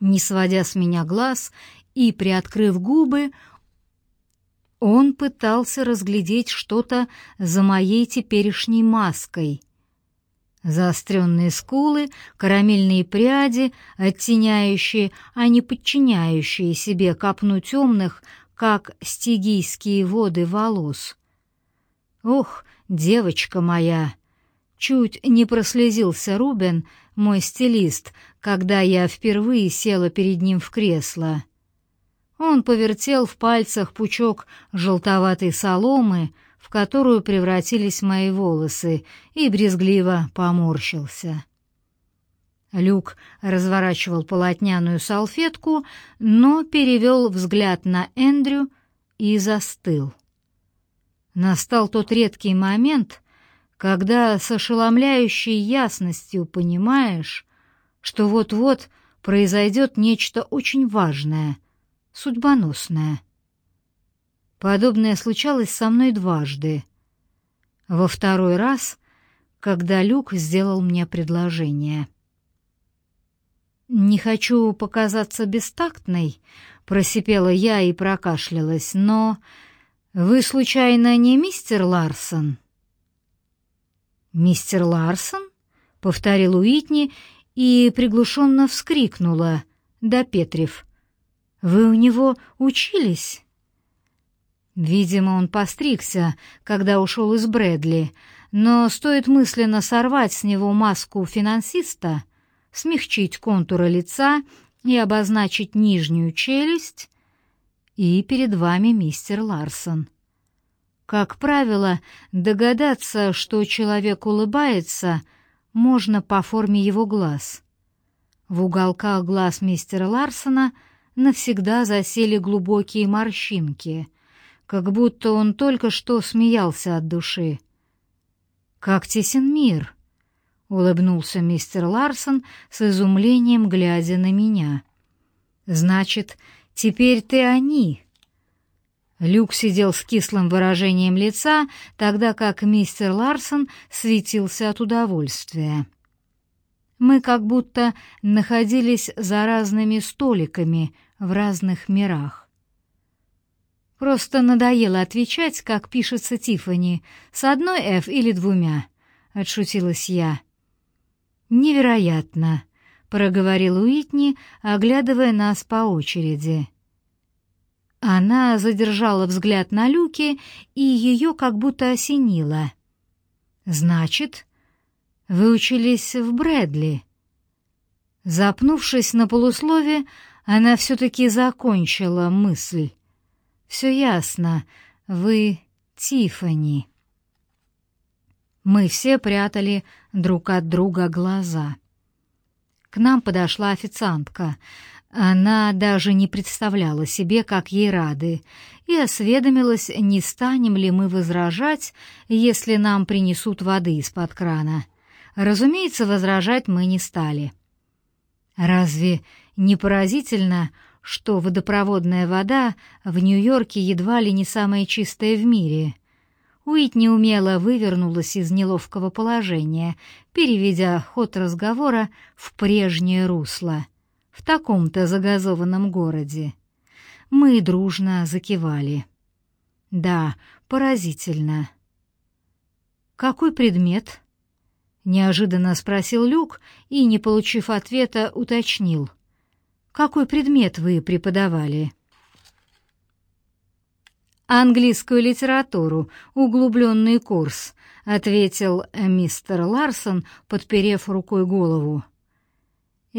не сводя с меня глаз и приоткрыв губы, он пытался разглядеть что-то за моей теперешней маской. Заостренные скулы, карамельные пряди, оттеняющие, а не подчиняющие себе копну темных, как стигийские воды волос. Ох, девочка моя! Чуть не прослезился Рубен, мой стилист, когда я впервые села перед ним в кресло. Он повертел в пальцах пучок желтоватой соломы, в которую превратились мои волосы, и брезгливо поморщился. Люк разворачивал полотняную салфетку, но перевел взгляд на Эндрю и застыл. Настал тот редкий момент, когда с ошеломляющей ясностью понимаешь, что вот-вот произойдет нечто очень важное — судьбоносная. Подобное случалось со мной дважды. Во второй раз, когда Люк сделал мне предложение. «Не хочу показаться бестактной», — просипела я и прокашлялась, «но вы, случайно, не мистер Ларсон?» «Мистер Ларсон?» — повторил Уитни и приглушенно вскрикнула, допетрив. Вы у него учились?» Видимо, он постригся, когда ушел из Брэдли, но стоит мысленно сорвать с него маску финансиста, смягчить контуры лица и обозначить нижнюю челюсть, и перед вами мистер Ларсон. Как правило, догадаться, что человек улыбается, можно по форме его глаз. В уголках глаз мистера Ларсона — навсегда засели глубокие морщинки, как будто он только что смеялся от души. «Как тесен мир!» — улыбнулся мистер Ларсон с изумлением, глядя на меня. «Значит, теперь ты они!» Люк сидел с кислым выражением лица, тогда как мистер Ларсон светился от удовольствия. Мы как будто находились за разными столиками в разных мирах. Просто надоело отвечать, как пишется Тифани, с одной «Ф» или двумя, — отшутилась я. «Невероятно», — проговорил Уитни, оглядывая нас по очереди. Она задержала взгляд на люке, и ее как будто осенило. «Значит, вы учились в Брэдли?» Запнувшись на полуслове, она все-таки закончила мысль. «Все ясно. Вы Тифани. Мы все прятали друг от друга глаза. К нам подошла официантка. Она даже не представляла себе, как ей рады, и осведомилась, не станем ли мы возражать, если нам принесут воды из-под крана. Разумеется, возражать мы не стали. Разве не поразительно, что водопроводная вода в Нью-Йорке едва ли не самая чистая в мире. Уитни умело вывернулась из неловкого положения, переведя ход разговора в прежнее русло. В таком-то загазованном городе. Мы дружно закивали. Да, поразительно. «Какой предмет?» — неожиданно спросил Люк и, не получив ответа, уточнил. Какой предмет вы преподавали? Английскую литературу, углубленный курс, ответил мистер Ларсон, подперев рукой голову.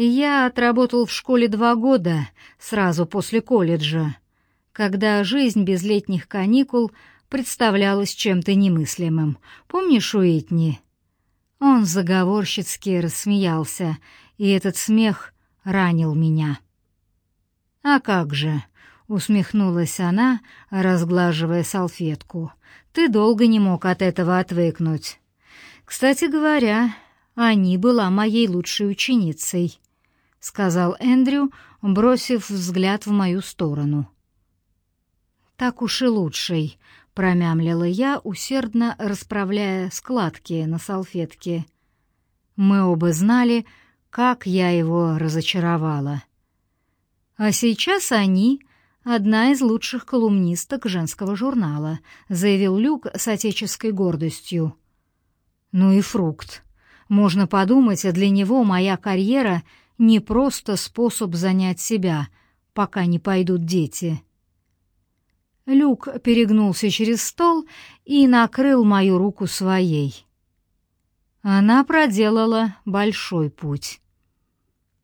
Я отработал в школе два года, сразу после колледжа, когда жизнь без летних каникул представлялась чем-то немыслимым. Помнишь Уитни? Он заговорщицки рассмеялся, и этот смех ранил меня. «А как же?» — усмехнулась она, разглаживая салфетку. «Ты долго не мог от этого отвыкнуть. Кстати говоря, Ани была моей лучшей ученицей», — сказал Эндрю, бросив взгляд в мою сторону. «Так уж и лучшей», — промямлила я, усердно расправляя складки на салфетке. Мы оба знали, как я его разочаровала. А сейчас они — одна из лучших колумнисток женского журнала, заявил Люк с отеческой гордостью. Ну и фрукт. Можно подумать, для него моя карьера — не просто способ занять себя, пока не пойдут дети. Люк перегнулся через стол и накрыл мою руку своей. Она проделала большой путь.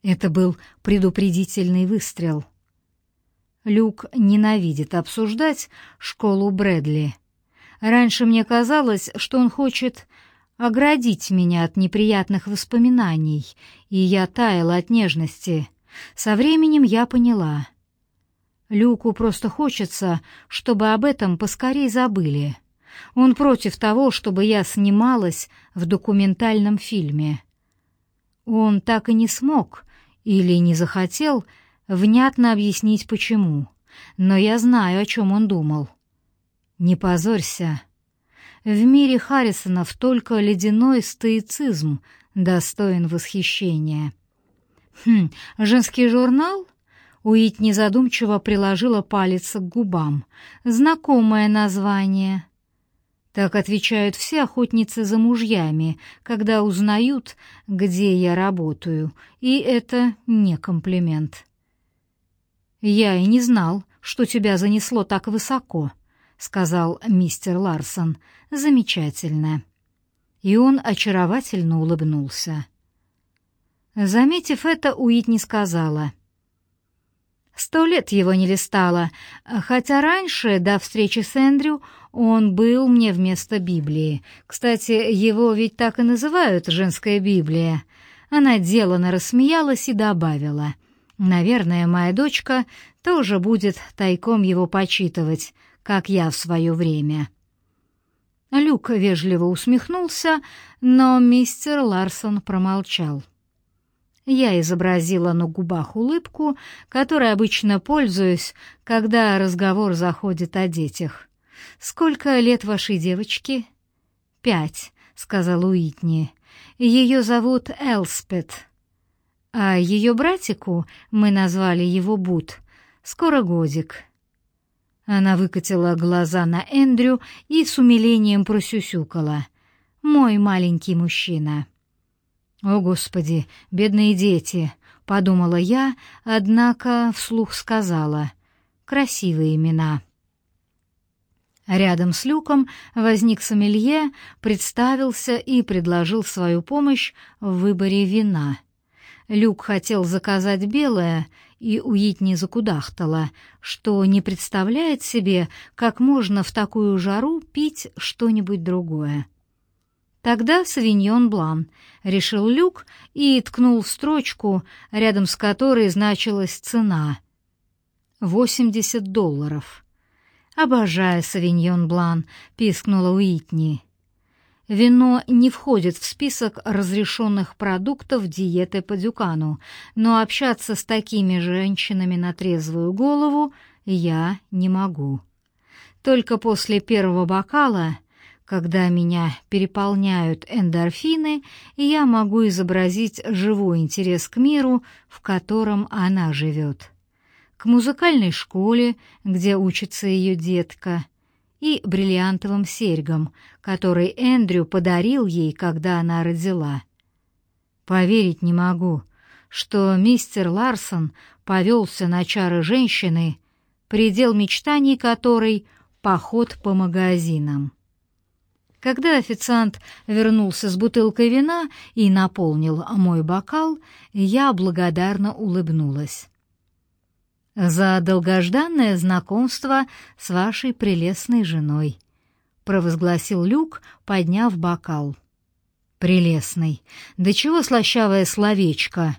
Это был предупредительный выстрел. Люк ненавидит обсуждать школу Брэдли. Раньше мне казалось, что он хочет оградить меня от неприятных воспоминаний, и я таяла от нежности. Со временем я поняла. Люку просто хочется, чтобы об этом поскорей забыли. Он против того, чтобы я снималась в документальном фильме. Он так и не смог или не захотел внятно объяснить почему, но я знаю, о чем он думал. «Не позорься», в мире Харрисонов только ледяной стоицизм достоин восхищения. Хм, женский журнал? Уитни задумчиво приложила палец к губам. Знакомое название. Так отвечают все охотницы за мужьями, когда узнают, где я работаю, и это не комплимент. Я и не знал, что тебя занесло так высоко, — сказал мистер Ларсон. «Замечательно». И он очаровательно улыбнулся. Заметив это, Уитни сказала. «Сто лет его не листала, хотя раньше, до встречи с Эндрю, он был мне вместо Библии. Кстати, его ведь так и называют «женская Библия». Она делано рассмеялась и добавила. «Наверное, моя дочка тоже будет тайком его почитывать, как я в свое время». Люк вежливо усмехнулся, но мистер Ларсон промолчал. Я изобразила на губах улыбку, которой обычно пользуюсь, когда разговор заходит о детях. «Сколько лет вашей девочке?» «Пять», — сказал Уитни. «Ее зовут Элспет. А ее братику, мы назвали его Бут, скоро годик». Она выкатила глаза на Эндрю и с умилением просюсюкала. «Мой маленький мужчина». «О, Господи, бедные дети!» — подумала я, однако вслух сказала. «Красивые имена». Рядом с люком возник сомелье, представился и предложил свою помощь в выборе вина. Люк хотел заказать белое, и Уитни закудахтала, что не представляет себе, как можно в такую жару пить что-нибудь другое. Тогда «Савиньон Блан», — решил Люк и ткнул в строчку, рядом с которой значилась цена — восемьдесят долларов. «Обожаю «Савиньон Блан», — пискнула Уитни. Вино не входит в список разрешенных продуктов диеты по Дюкану, но общаться с такими женщинами на трезвую голову я не могу. Только после первого бокала, когда меня переполняют эндорфины, я могу изобразить живой интерес к миру, в котором она живет. К музыкальной школе, где учится ее детка — и бриллиантовым серьгам, который Эндрю подарил ей, когда она родила. Поверить не могу, что мистер Ларсон повелся на чары женщины, предел мечтаний которой — поход по магазинам. Когда официант вернулся с бутылкой вина и наполнил мой бокал, я благодарно улыбнулась за долгожданное знакомство с вашей прелестной женой», — провозгласил Люк, подняв бокал. «Прелестный! Да чего слащавое словечко!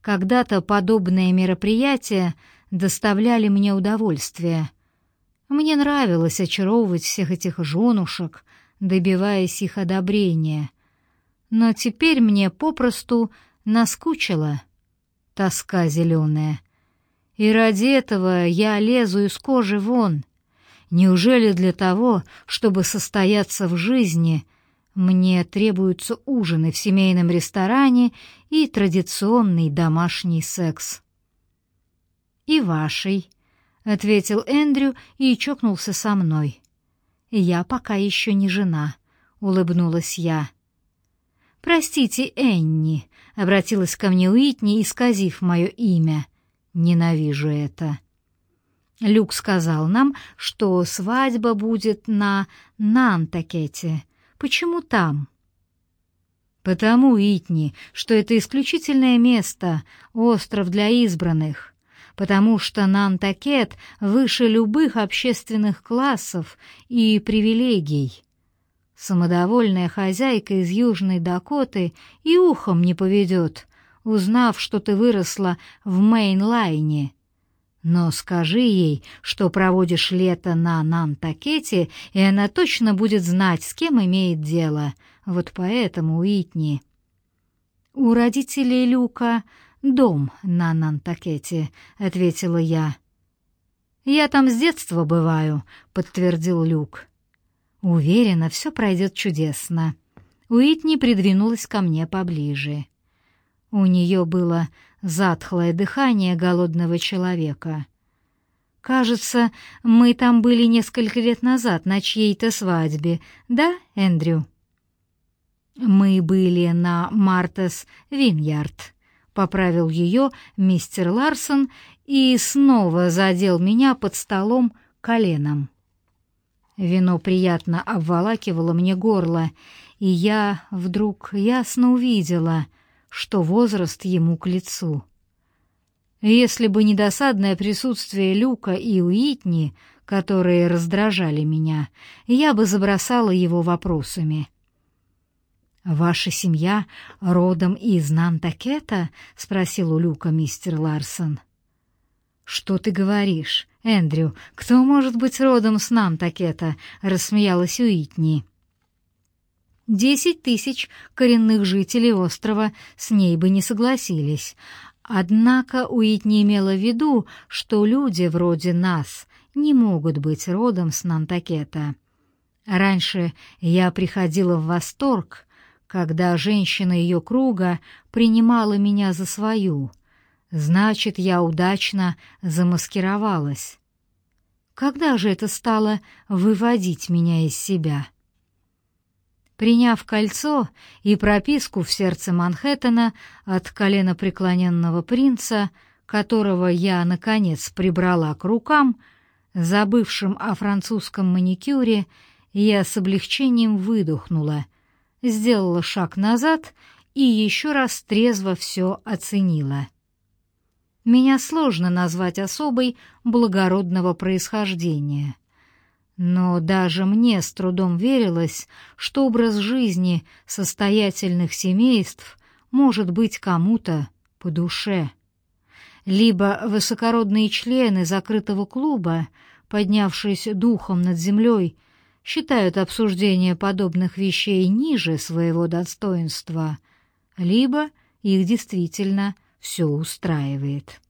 Когда-то подобные мероприятия доставляли мне удовольствие. Мне нравилось очаровывать всех этих женушек, добиваясь их одобрения. Но теперь мне попросту наскучила тоска зеленая. И ради этого я лезу из кожи вон. Неужели для того, чтобы состояться в жизни, мне требуются ужины в семейном ресторане и традиционный домашний секс? «И вашей», — ответил Эндрю и чокнулся со мной. «Я пока еще не жена», — улыбнулась я. «Простите, Энни», — обратилась ко мне Уитни, исказив мое имя. «Ненавижу это». Люк сказал нам, что свадьба будет на Нантакете. Почему там? Потому, Итни, что это исключительное место, остров для избранных. Потому что Нантакет выше любых общественных классов и привилегий. Самодовольная хозяйка из Южной Дакоты и ухом не поведет, узнав, что ты выросла в Мейнлайне. Но скажи ей, что проводишь лето на Нантакете, и она точно будет знать, с кем имеет дело. Вот поэтому, Уитни... «У родителей Люка дом на Нантакете», — ответила я. «Я там с детства бываю», — подтвердил Люк. «Уверена, все пройдет чудесно». Уитни придвинулась ко мне поближе. У нее было затхлое дыхание голодного человека. «Кажется, мы там были несколько лет назад на чьей-то свадьбе, да, Эндрю?» «Мы были на Мартес Виньярд», — поправил ее мистер Ларсон и снова задел меня под столом коленом. Вино приятно обволакивало мне горло, и я вдруг ясно увидела — что возраст ему к лицу. Если бы не досадное присутствие Люка и Уитни, которые раздражали меня, я бы забросала его вопросами. «Ваша семья родом из Нантакета?» — спросил у Люка мистер Ларсон. «Что ты говоришь, Эндрю? Кто может быть родом с Нантакета?» — рассмеялась Уитни. Десять тысяч коренных жителей острова с ней бы не согласились. Однако Уитни имела в виду, что люди вроде нас не могут быть родом с Нантакета. Раньше я приходила в восторг, когда женщина ее круга принимала меня за свою. Значит, я удачно замаскировалась. Когда же это стало выводить меня из себя?» Приняв кольцо и прописку в сердце Манхэттена от колена преклоненного принца, которого я, наконец, прибрала к рукам, забывшим о французском маникюре, я с облегчением выдохнула, сделала шаг назад и еще раз трезво все оценила. Меня сложно назвать особой благородного происхождения — но даже мне с трудом верилось, что образ жизни состоятельных семейств может быть кому-то по душе. Либо высокородные члены закрытого клуба, поднявшись духом над землей, считают обсуждение подобных вещей ниже своего достоинства, либо их действительно все устраивает.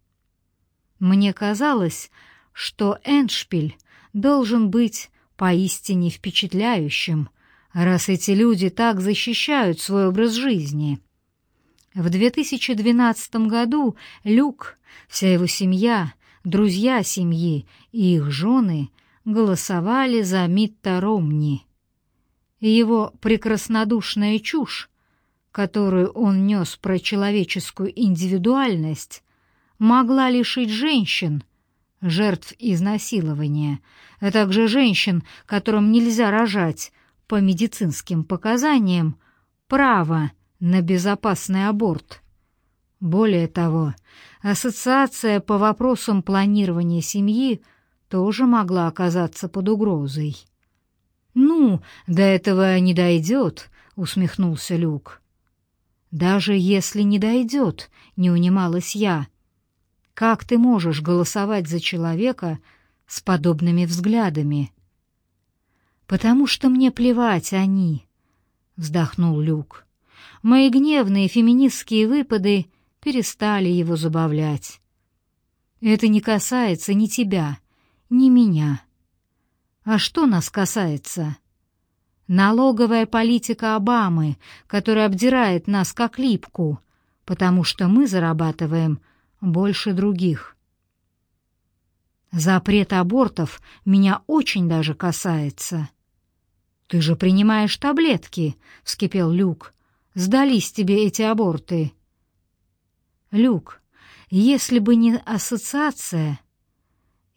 Мне казалось, что Эншпиль должен быть поистине впечатляющим, раз эти люди так защищают свой образ жизни. В 2012 году Люк, вся его семья, друзья семьи и их жены голосовали за Митта Ромни. Его прекраснодушная чушь, которую он нес про человеческую индивидуальность, могла лишить женщин — жертв изнасилования, а также женщин, которым нельзя рожать по медицинским показаниям, право на безопасный аборт. Более того, ассоциация по вопросам планирования семьи тоже могла оказаться под угрозой. «Ну, до этого не дойдет», — усмехнулся Люк. «Даже если не дойдет», — не унималась я, как ты можешь голосовать за человека с подобными взглядами? Потому что мне плевать они, вздохнул Люк. Мои гневные феминистские выпады перестали его забавлять. Это не касается ни тебя, ни меня. А что нас касается? Налоговая политика Обамы, которая обдирает нас как липку, потому что мы зарабатываем больше других. Запрет абортов меня очень даже касается. Ты же принимаешь таблетки, вскипел Люк. Сдались тебе эти аборты. Люк, если бы не ассоциация,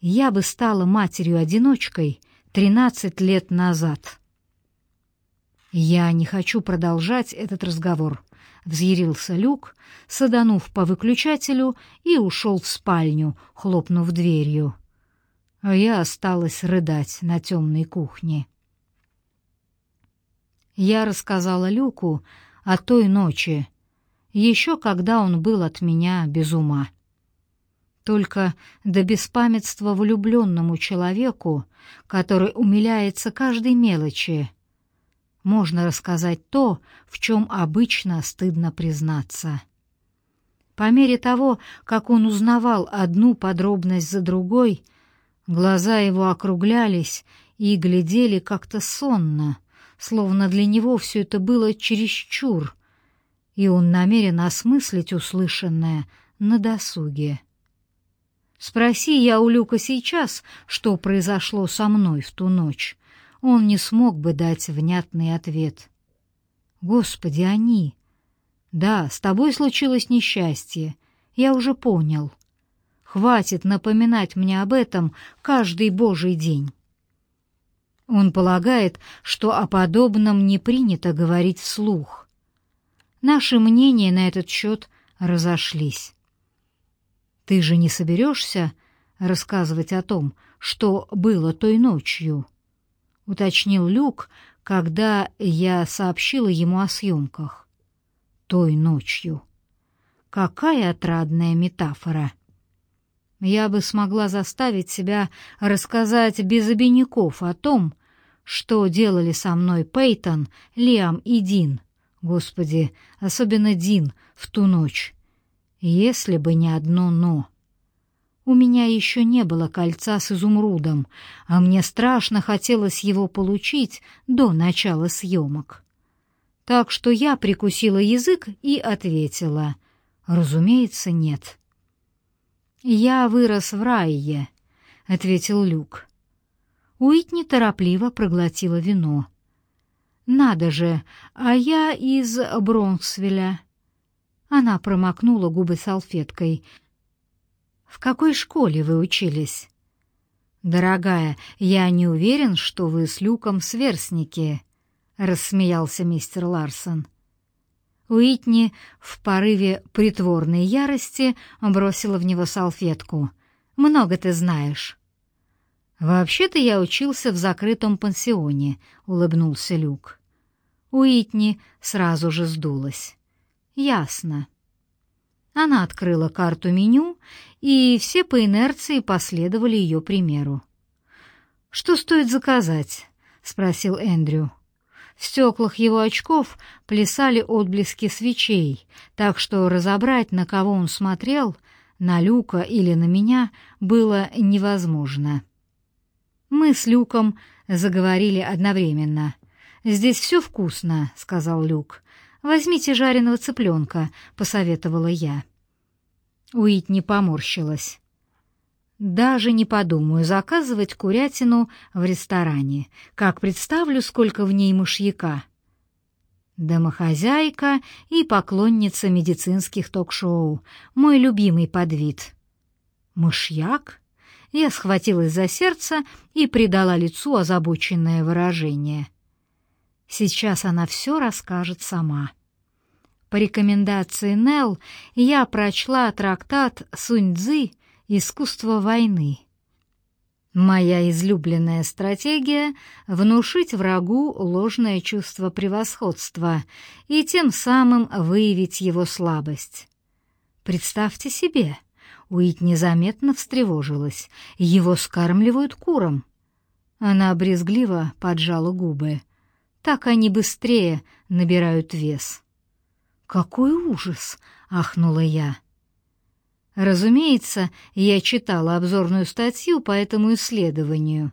я бы стала матерью-одиночкой тринадцать лет назад. Я не хочу продолжать этот разговор, взъярился Люк, саданув по выключателю и ушел в спальню, хлопнув дверью а я осталась рыдать на темной кухне. Я рассказала Люку о той ночи, еще когда он был от меня без ума. Только до беспамятства влюбленному человеку, который умиляется каждой мелочи, можно рассказать то, в чем обычно стыдно признаться. По мере того, как он узнавал одну подробность за другой — Глаза его округлялись и глядели как-то сонно, словно для него все это было чересчур, и он намерен осмыслить услышанное на досуге. Спроси я у Люка сейчас, что произошло со мной в ту ночь, он не смог бы дать внятный ответ. Господи, они! Да, с тобой случилось несчастье, я уже понял. Хватит напоминать мне об этом каждый божий день. Он полагает, что о подобном не принято говорить вслух. Наши мнения на этот счет разошлись. Ты же не соберешься рассказывать о том, что было той ночью? Уточнил Люк, когда я сообщила ему о съемках. Той ночью. Какая отрадная метафора! я бы смогла заставить себя рассказать без обиняков о том, что делали со мной Пейтон, Лиам и Дин. Господи, особенно Дин в ту ночь. Если бы не одно «но». У меня еще не было кольца с изумрудом, а мне страшно хотелось его получить до начала съемок. Так что я прикусила язык и ответила, разумеется, нет. «Я вырос в Райе», — ответил Люк. Уитни торопливо проглотила вино. «Надо же, а я из Бронксвилля». Она промокнула губы салфеткой. «В какой школе вы учились?» «Дорогая, я не уверен, что вы с Люком сверстники», — рассмеялся мистер Ларсон. Уитни в порыве притворной ярости бросила в него салфетку. «Много ты знаешь». «Вообще-то я учился в закрытом пансионе», — улыбнулся Люк. Уитни сразу же сдулась. «Ясно». Она открыла карту меню, и все по инерции последовали ее примеру. «Что стоит заказать?» — спросил Эндрю. В стеклах его очков плясали отблески свечей, так что разобрать, на кого он смотрел, на Люка или на меня, было невозможно. Мы с Люком заговорили одновременно. «Здесь все вкусно», — сказал Люк. «Возьмите жареного цыпленка», — посоветовала я. Уитни поморщилась. Даже не подумаю заказывать курятину в ресторане. Как представлю, сколько в ней мышьяка. Домохозяйка и поклонница медицинских ток-шоу. Мой любимый подвид. Мышьяк? Я схватилась за сердце и придала лицу озабоченное выражение. Сейчас она все расскажет сама. По рекомендации Нелл я прочла трактат Сунь-Дзы Искусство войны. Моя излюбленная стратегия — внушить врагу ложное чувство превосходства и тем самым выявить его слабость. Представьте себе, Уит незаметно встревожилась, его скармливают курам. Она брезгливо поджала губы. Так они быстрее набирают вес. «Какой ужас!» — ахнула я. Разумеется, я читала обзорную статью по этому исследованию.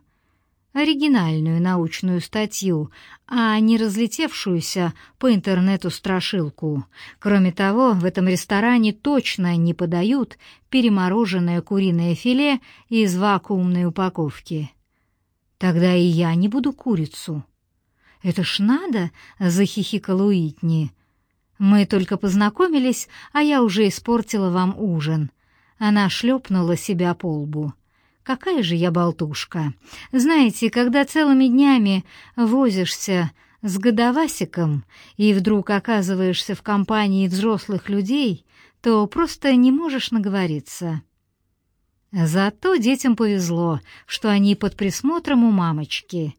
оригинальную научную статью, а не разлетевшуюся по интернету страшилку. Кроме того, в этом ресторане точно не подают перемороженное куриное филе из вакуумной упаковки. Тогда и я не буду курицу. «Это ж надо!» — захихикала Уитни. «Мы только познакомились, а я уже испортила вам ужин». Она шлепнула себя по лбу. Какая же я болтушка. Знаете, когда целыми днями возишься с годовасиком и вдруг оказываешься в компании взрослых людей, то просто не можешь наговориться. Зато детям повезло, что они под присмотром у мамочки.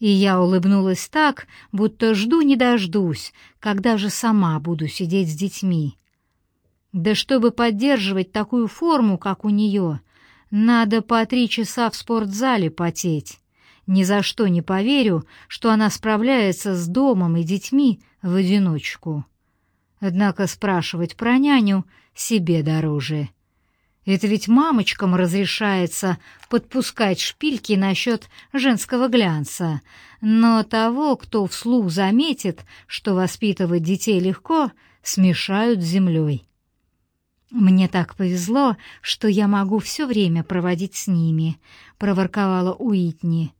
И я улыбнулась так, будто жду не дождусь, когда же сама буду сидеть с детьми. Да чтобы поддерживать такую форму, как у нее, надо по три часа в спортзале потеть. Ни за что не поверю, что она справляется с домом и детьми в одиночку. Однако спрашивать про няню себе дороже. Это ведь мамочкам разрешается подпускать шпильки насчет женского глянца, но того, кто вслух заметит, что воспитывать детей легко, смешают с землей. «Мне так повезло, что я могу все время проводить с ними», — проворковала Уитни.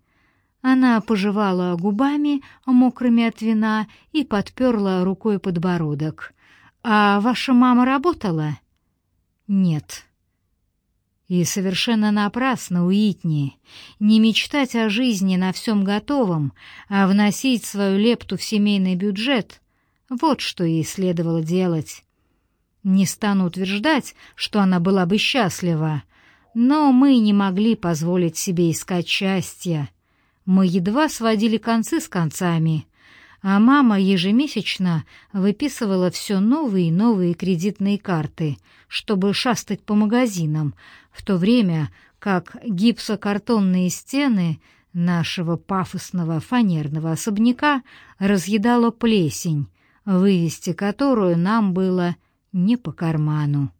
Она пожевала губами, мокрыми от вина, и подперла рукой подбородок. «А ваша мама работала?» «Нет». И совершенно напрасно, Уитни, не мечтать о жизни на всем готовом, а вносить свою лепту в семейный бюджет — вот что ей следовало делать. Не стану утверждать, что она была бы счастлива, но мы не могли позволить себе искать счастья. Мы едва сводили концы с концами, а мама ежемесячно выписывала все новые и новые кредитные карты, чтобы шастать по магазинам, в то время как гипсокартонные стены нашего пафосного фанерного особняка разъедала плесень, вывести которую нам было не по карману.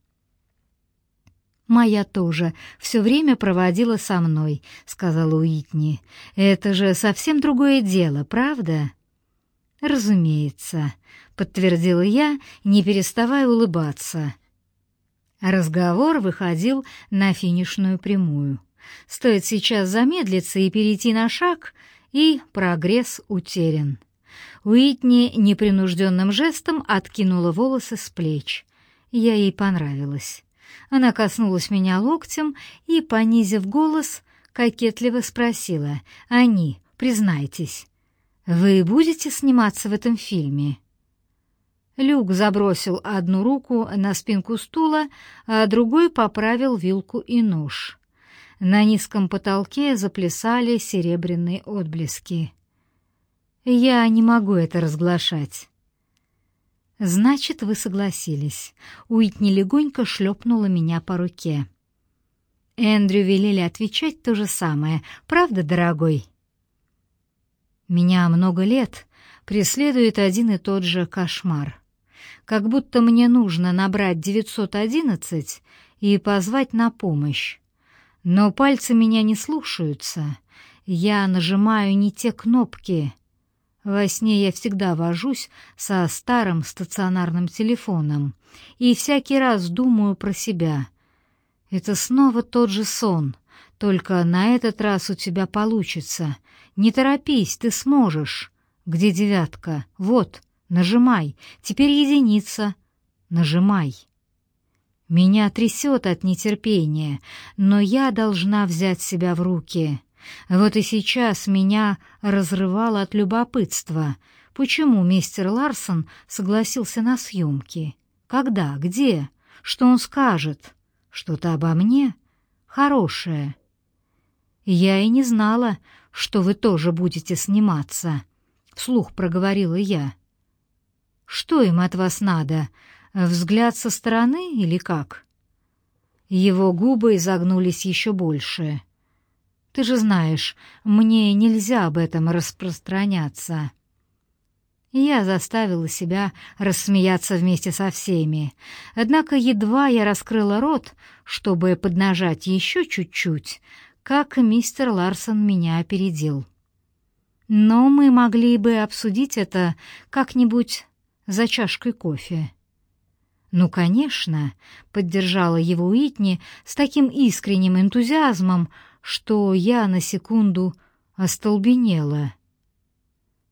«Моя тоже все время проводила со мной», — сказала Уитни. «Это же совсем другое дело, правда?» «Разумеется», — подтвердила я, не переставая улыбаться. Разговор выходил на финишную прямую. Стоит сейчас замедлиться и перейти на шаг, и прогресс утерян. Уитни непринужденным жестом откинула волосы с плеч. Я ей понравилась. Она коснулась меня локтем и, понизив голос, кокетливо спросила, «Они, признайтесь, вы будете сниматься в этом фильме?» Люк забросил одну руку на спинку стула, а другой поправил вилку и нож. На низком потолке заплясали серебряные отблески. Я не могу это разглашать. Значит, вы согласились. Уитни легонько шлепнула меня по руке. Эндрю велели отвечать то же самое. Правда, дорогой? Меня много лет преследует один и тот же кошмар. Как будто мне нужно набрать 911 и позвать на помощь. Но пальцы меня не слушаются. Я нажимаю не те кнопки, во сне я всегда вожусь со старым стационарным телефоном и всякий раз думаю про себя. Это снова тот же сон, только на этот раз у тебя получится. Не торопись, ты сможешь. Где девятка? Вот, нажимай. Теперь единица. Нажимай. Меня трясет от нетерпения, но я должна взять себя в руки. Вот и сейчас меня разрывало от любопытства. Почему мистер Ларсон согласился на съемки? Когда? Где? Что он скажет? Что-то обо мне? Хорошее. Я и не знала, что вы тоже будете сниматься. Вслух проговорила я. Что им от вас надо? Взгляд со стороны или как? Его губы изогнулись еще больше. Ты же знаешь, мне нельзя об этом распространяться». Я заставила себя рассмеяться вместе со всеми. Однако едва я раскрыла рот, чтобы поднажать еще чуть-чуть, как мистер Ларсон меня опередил. Но мы могли бы обсудить это как-нибудь за чашкой кофе. «Ну, конечно», — поддержала его Уитни с таким искренним энтузиазмом, что я на секунду остолбенела.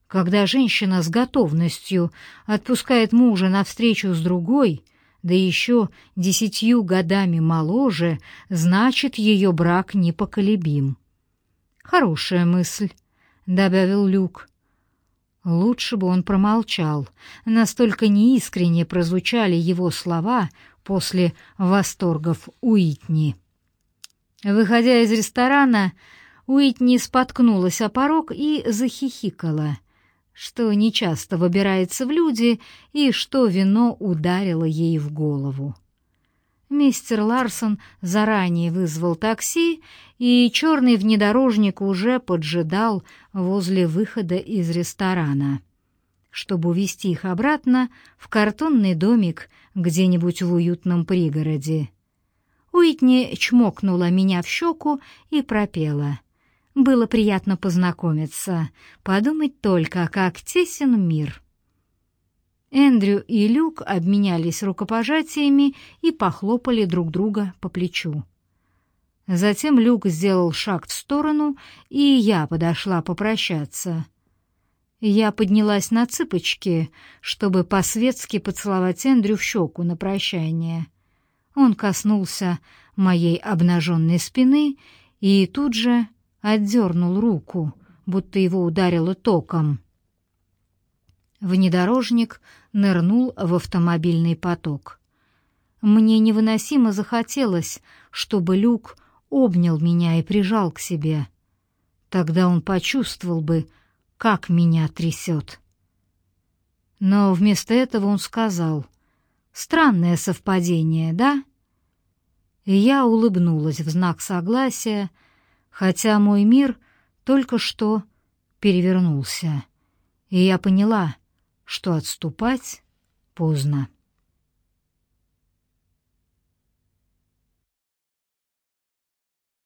Когда женщина с готовностью отпускает мужа навстречу с другой, да еще десятью годами моложе, значит, ее брак непоколебим. «Хорошая мысль», — добавил Люк. Лучше бы он промолчал, настолько неискренне прозвучали его слова после восторгов Уитни. Выходя из ресторана, Уитни споткнулась о порог и захихикала, что нечасто выбирается в люди и что вино ударило ей в голову. Мистер Ларсон заранее вызвал такси, и черный внедорожник уже поджидал возле выхода из ресторана, чтобы увезти их обратно в картонный домик где-нибудь в уютном пригороде. Уитни чмокнула меня в щеку и пропела. «Было приятно познакомиться. Подумать только, как тесен мир». Эндрю и Люк обменялись рукопожатиями и похлопали друг друга по плечу. Затем Люк сделал шаг в сторону, и я подошла попрощаться. Я поднялась на цыпочки, чтобы по-светски поцеловать Эндрю в щеку на прощание. Он коснулся моей обнаженной спины и тут же отдернул руку, будто его ударило током. Внедорожник нырнул в автомобильный поток. Мне невыносимо захотелось, чтобы Люк обнял меня и прижал к себе. Тогда он почувствовал бы, как меня трясет. Но вместо этого он сказал, «Странное совпадение, да?» И я улыбнулась в знак согласия, хотя мой мир только что перевернулся, и я поняла — что отступать поздно.